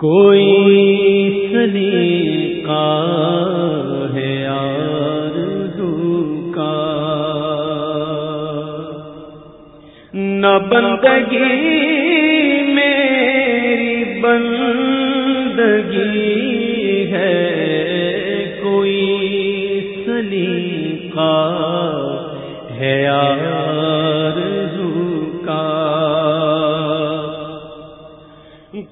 کوئی سلیقہ ہے یار کا نہ بندگی میری بندگی ہے کوئی سلیقہ ہے یار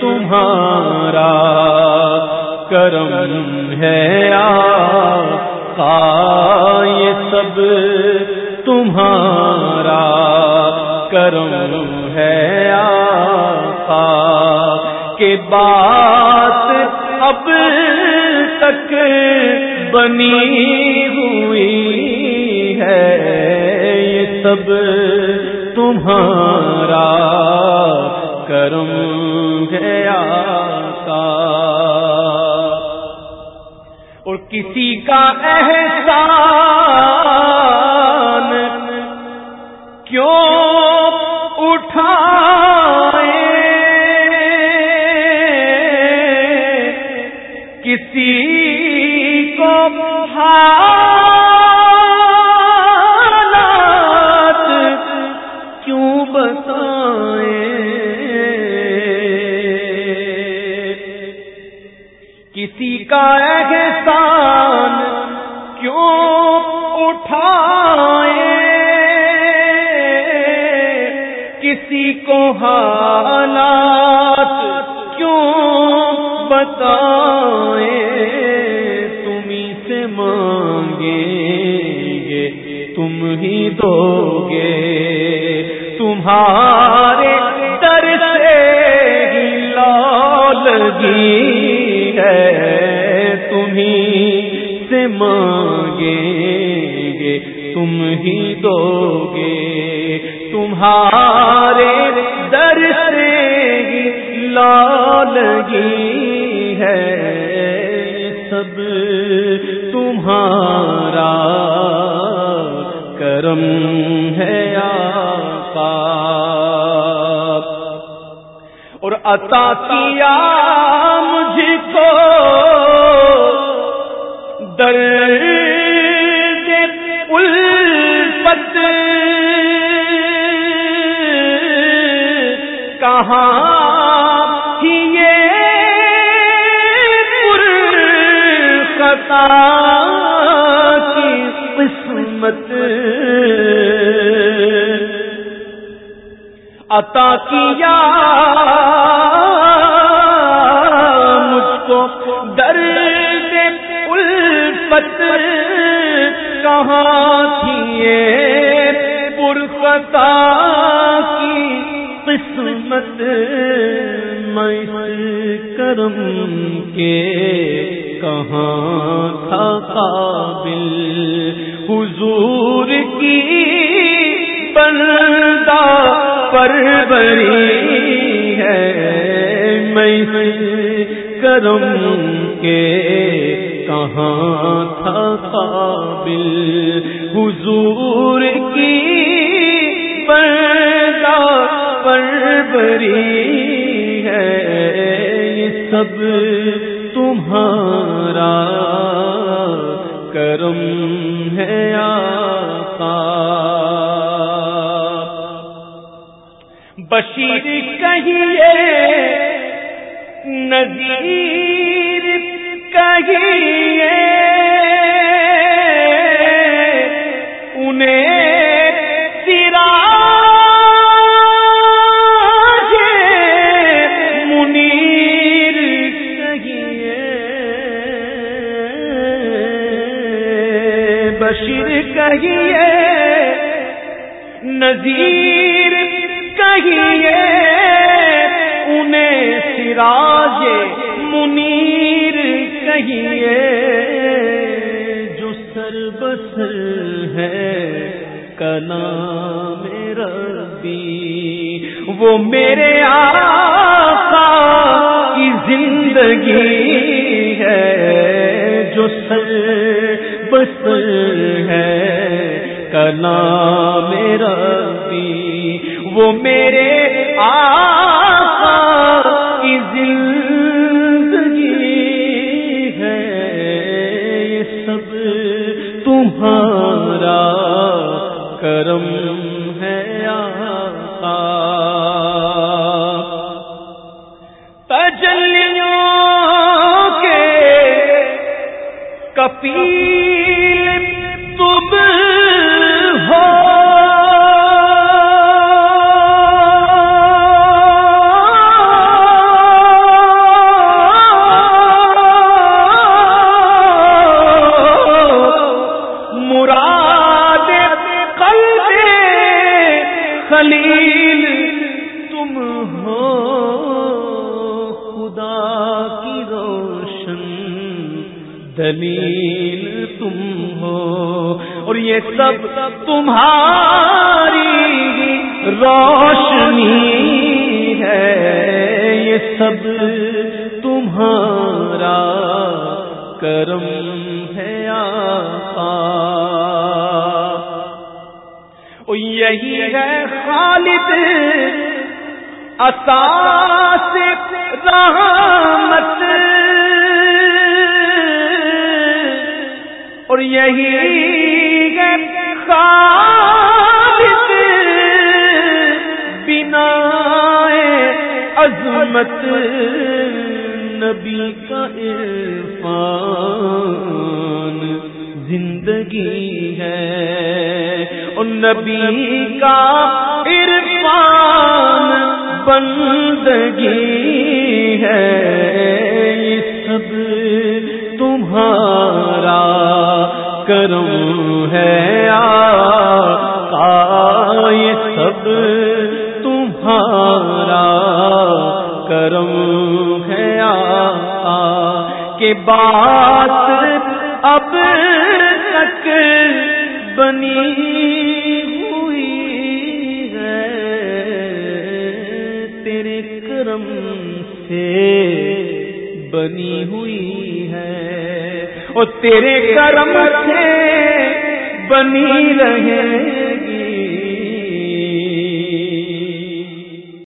تمہارا کرم ہے آقا، یہ سب تمہارا کرم ہے آقا۔ کے بات اب تک بنی ہوئی ہے، یہ سب تمہارا کرم گیا کا اور کسی کا احسان کیوں اٹھا کسی کو حالات کا احسان کیوں اٹھائے؟ کسی کو حالات کیوں بتائے؟ تمہیں سے مانگیں گے، تم ہی دو گے تمہارے در سے لالگی تمہیں سے مانگیں گے، تم ہی دو گے تمہارے در سے لالگی ہے سب۔ تمہارا کرم ہے آقا۔ اور عطا کیا مجھ کو؟ در الفت کہاں یہ خطا کی قسمت؟ عطا کیا کہاں تھی پرخطا کی قسمت میں کرم کے کہاں تھا قابل حضور کی بندہ پروری ہے میں کرم کے کہاں تھا قابل حضور کی بندہ پروری ہے یہ سب تمہارا کرم ہے آقا بشیر کہیے نذیر کہیے انہیں سرا منیر کہیے۔ بشیر کہیے نذیر سراج منیر کہیے، جو سر بسر ہے کنا میرا وہ میرے آقا کی زندگی ہے، جو سر بسر ہے کنا میرا وہ میرے پی دلیل تم ہو اور یہ سب تمہاری روشنی ہے۔ یہ سب تمہارا کرم ہے آقا۔ یہی ہے خالد اساس رحمت۔ اور یہی ہے بنا عظمت نبی کا عرفان۔ زندگی ہے اور نبی کا عرفان۔ بندگی ہے یہ سب کرم ہے آقا یہ سب تمہارا کرم ہے آقا کے بات اب تک بنی ہوئی ہے تیرے کرم سے بنی ہوئی ہے وہ تیرے کرم سے بنی رہے۔